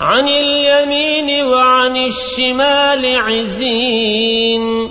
عن اليمين وعن الشمال عزين.